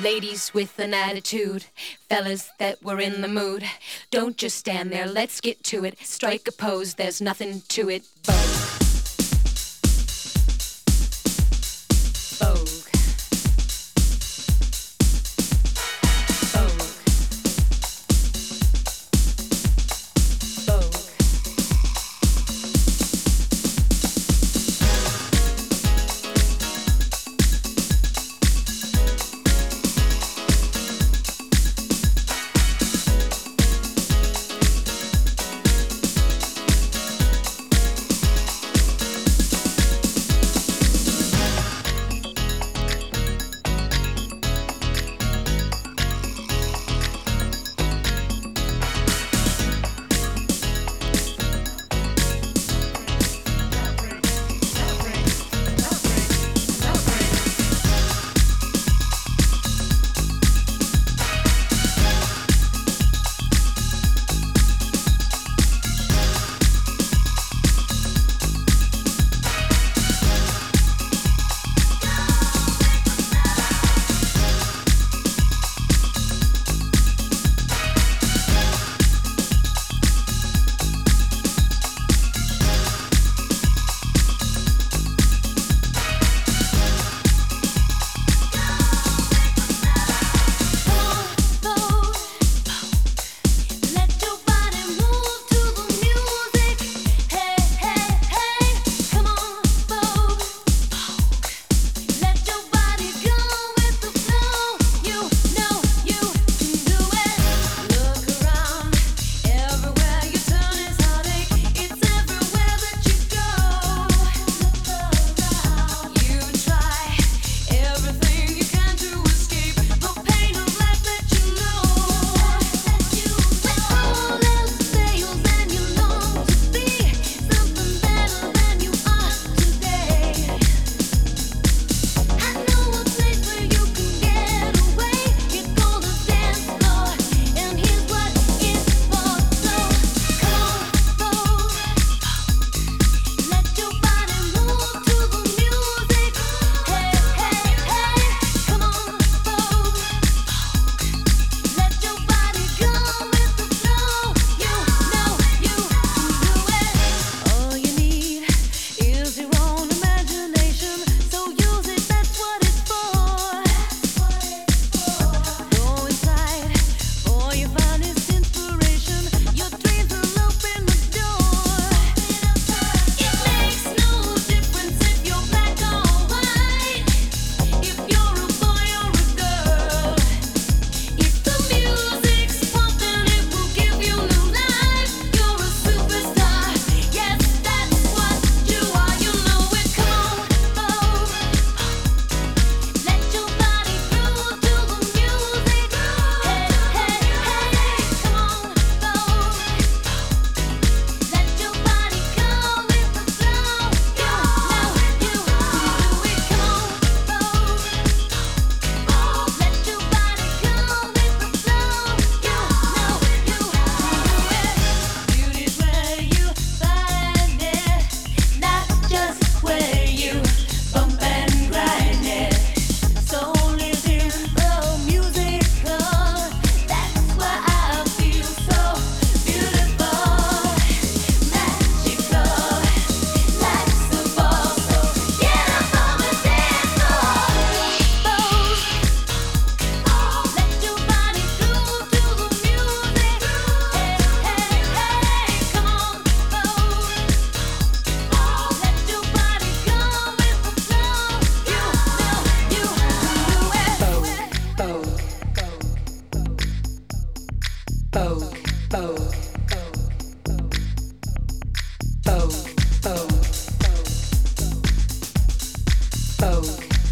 Ladies with an attitude, fellas that were in the mood. Don't just stand there, let's get to it. Strike a pose, there's nothing to it. Vogue.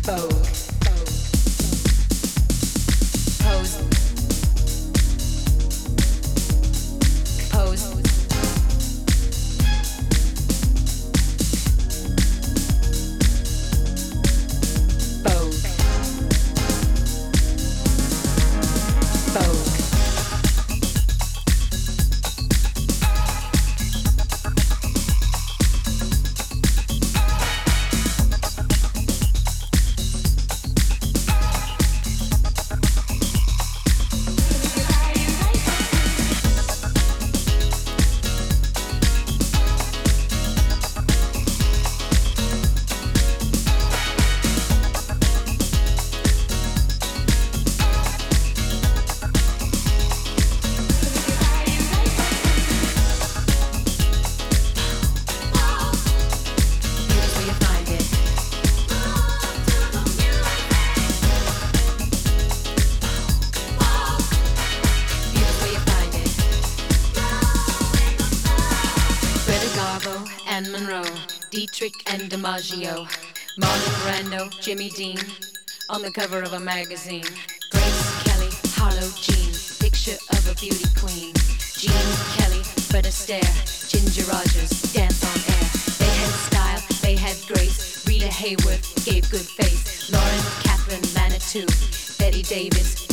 exposed. Dietrich and DiMaggio, Marlon Brando, Jimmy Dean, on the cover of a magazine. Grace Kelly, Harlow Jean, picture of a beauty queen. Gene Kelly, Fred Astaire, Ginger Rogers, dance on air. They had style, they had grace. Rita Hayworth gave good face. Lauren Katharine Manitou, Bette Davis,